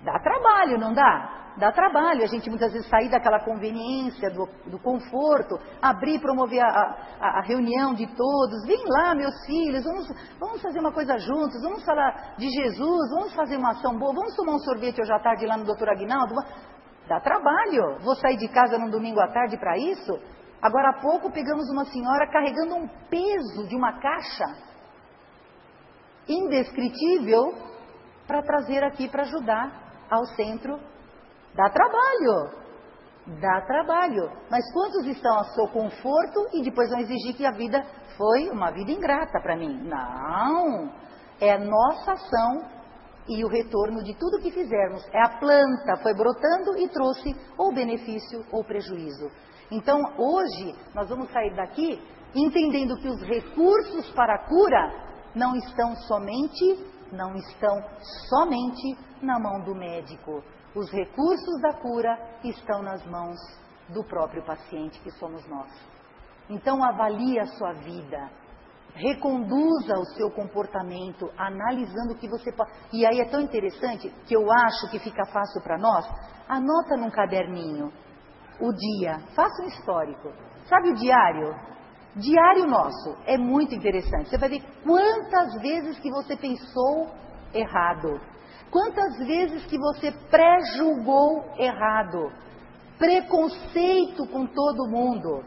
A: Dá trabalho, não dá? dá trabalho a gente muitas vezes sair daquela conveniência, do, do conforto, abrir, promover a, a, a, reunião de todos. Vem lá, meus filhos, vamos, vamos fazer uma coisa juntos, vamos falar de Jesus, vamos fazer uma ação boa, vamos tomar um sorvete hoje à tarde lá no doutor Aguinaldo. Dá trabalho. Vou sair de casa num domingo à tarde para isso? Agora há pouco pegamos uma senhora carregando um peso de uma caixa indescritível para trazer aqui para ajudar ao centro. Dá trabalho. Dá trabalho. Mas quantos estão a seu conforto e depois vão exigir que a vida foi uma vida ingrata para mim? Não. É a nossa ação e o retorno de tudo que fizermos. É a planta foi brotando e trouxe ou benefício ou prejuízo. Então, hoje, nós vamos sair daqui entendendo que os recursos para a cura não estão somente, não estão somente na mão do médico. Os recursos da cura estão nas mãos do próprio paciente, que somos nós. Então, avalie a sua vida, reconduza o seu comportamento, analisando o que você pode. E aí é tão interessante que eu acho que fica fácil para nós. Anota num caderninho o dia, faça um histórico. Sabe o diário? Diário nosso é muito interessante. Você vai ver quantas vezes que você pensou errado, quantas vezes que você pré-julgou errado, preconceito com todo mundo.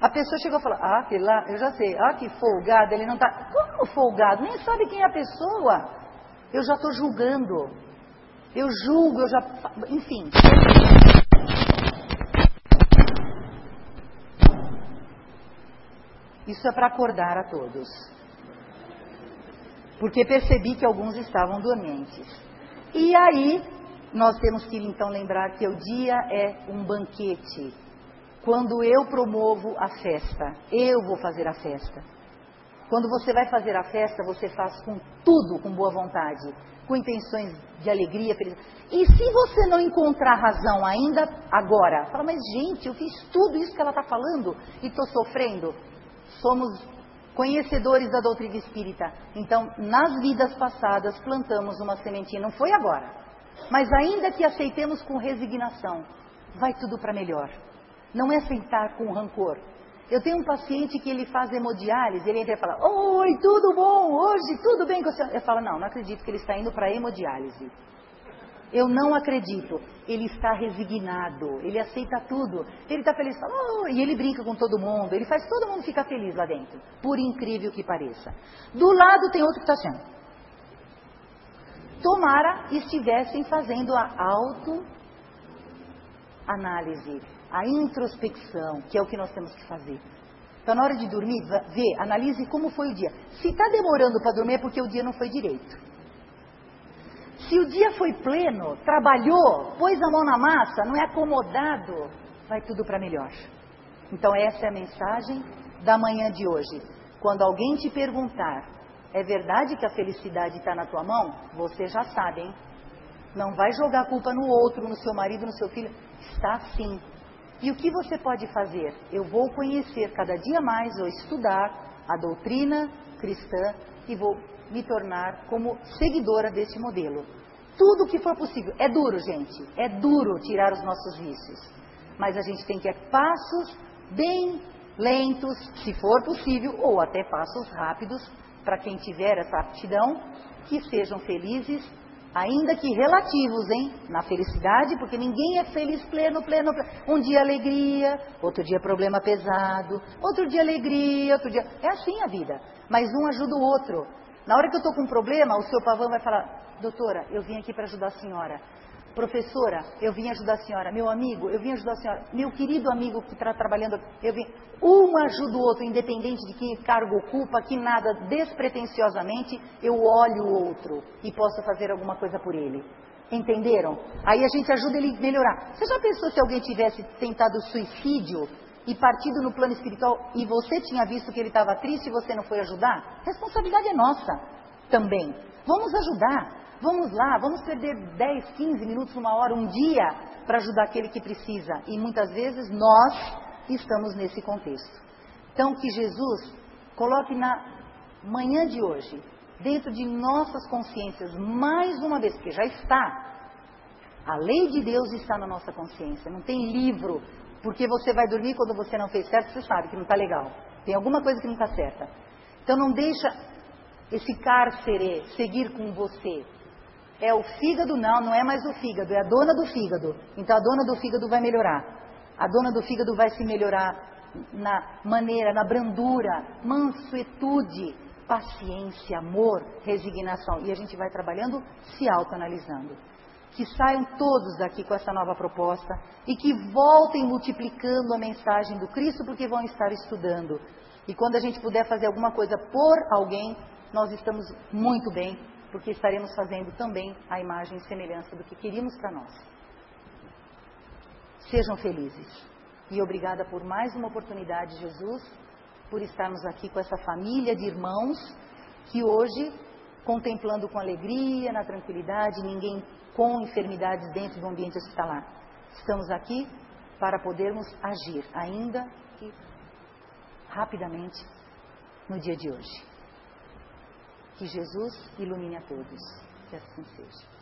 A: A pessoa chegou a falar, ah, que lá, eu já sei, ah, que folgado, ele não está. Como folgado? Nem sabe quem é a pessoa. Eu já estou julgando. Eu julgo, eu já. Enfim. Isso é para acordar a todos. Porque percebi que alguns estavam dormentes. E aí, nós temos que então lembrar que o dia é um banquete. Quando eu promovo a festa, eu vou fazer a festa. Quando você vai fazer a festa, você faz com tudo, com boa vontade, com intenções de alegria. E se você não encontrar razão ainda agora, fala, mas gente, eu fiz tudo isso que ela está falando e estou sofrendo somos conhecedores da doutrina espírita. Então, nas vidas passadas, plantamos uma sementinha. Não foi agora. Mas ainda que aceitemos com resignação, vai tudo para melhor. Não é sentar com rancor. Eu tenho um paciente que ele faz hemodiálise, ele entra e fala, Oi, tudo bom? Hoje, tudo bem com você? Eu falo, não, não acredito que ele está indo para hemodiálise. Eu não acredito. Ele está resignado, ele aceita tudo. Ele está feliz, oh, e ele brinca com todo mundo, ele faz todo mundo ficar feliz lá dentro, por incrível que pareça. Do lado tem outro que está assim. Tomara estivessem fazendo a autoanálise, a introspecção, que é o que nós temos que fazer. Então, na hora de dormir, vê, analise como foi o dia. Se está demorando para dormir é porque o dia não foi direito. Se o dia foi pleno, trabalhou, pôs a mão na massa, não é acomodado, vai tudo para melhor. Então, essa é a mensagem da manhã de hoje. Quando alguém te perguntar, é verdade que a felicidade está na tua mão? Você já sabe, hein? Não vai jogar a culpa no outro, no seu marido, no seu filho. Está sim. E o que você pode fazer? Eu vou conhecer cada dia mais, vou estudar a doutrina cristã e vou me tornar como seguidora desse modelo. Tudo o que for possível. É duro, gente. É duro tirar os nossos vícios. Mas a gente tem que ir passos bem lentos, se for possível, ou até passos rápidos, para quem tiver essa aptidão, que sejam felizes, ainda que relativos, hein? Na felicidade, porque ninguém é feliz pleno, pleno, pleno. Um dia alegria, outro dia problema pesado, outro dia alegria, outro dia. É assim a vida. Mas um ajuda o outro. Na hora que eu estou com um problema, o seu pavão vai falar: Doutora, eu vim aqui para ajudar a senhora. Professora, eu vim ajudar a senhora. Meu amigo, eu vim ajudar a senhora. Meu querido amigo que está trabalhando, eu vim. Um ajuda o outro, independente de que cargo ocupa, que nada, despretensiosamente, eu olho o outro e posso fazer alguma coisa por ele. Entenderam? Aí a gente ajuda ele a melhorar. Você já pensou se alguém tivesse tentado suicídio e partido no plano espiritual e você tinha visto que ele estava triste e você não foi ajudar, responsabilidade é nossa também. Vamos ajudar. Vamos lá, vamos perder 10, 15 minutos, uma hora, um dia para ajudar aquele que precisa. E muitas vezes nós estamos nesse contexto. Então, que Jesus coloque na manhã de hoje, dentro de nossas consciências, mais uma vez, porque já está, A lei de Deus está na nossa consciência. Não tem livro. Porque você vai dormir quando você não fez certo, você sabe que não está legal. Tem alguma coisa que não está certa. Então não deixa esse cárcere seguir com você. É o fígado? Não, não é mais o fígado, é a dona do fígado. Então a dona do fígado vai melhorar. A dona do fígado vai se melhorar na maneira, na brandura, mansuetude, paciência, amor, resignação. E a gente vai trabalhando se autoanalisando. Que saiam todos daqui com essa nova proposta e que voltem multiplicando a mensagem do Cristo, porque vão estar estudando. E quando a gente puder fazer alguma coisa por alguém, nós estamos muito bem, porque estaremos fazendo também a imagem e semelhança do que queríamos para nós. Sejam felizes. E obrigada por mais uma oportunidade, Jesus, por estarmos aqui com essa família de irmãos que hoje, contemplando com alegria, na tranquilidade, ninguém com enfermidades dentro do ambiente hospitalar. Estamos aqui para podermos agir, ainda que rapidamente, no dia de hoje. Que Jesus ilumine a todos. Que assim seja.